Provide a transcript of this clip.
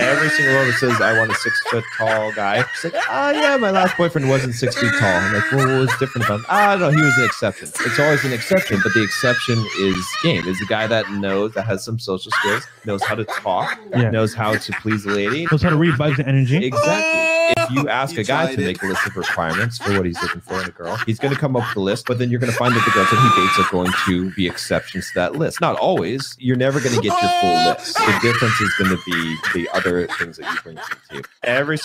Every single one that says I want a six foot tall guy. She's like, ah, yeah, my last boyfriend wasn't six feet tall. I'm like, well, what was different about him? Ah, no, he was an exception. It's always an exception, but the exception is game. Is the guy that knows that has some social skills, knows how to talk, Yeah. knows how to please the lady. Knows how to read vibes and energy. Exactly. If you ask You a guy tried to it. make a list of requirements for what he's looking for in a girl, he's going to come up with a list, but then you're going to find that the girls that he dates are going to be exceptions to that list. Not always. You're never going to get your full list. The difference is going to be the other things that you bring to the table. Every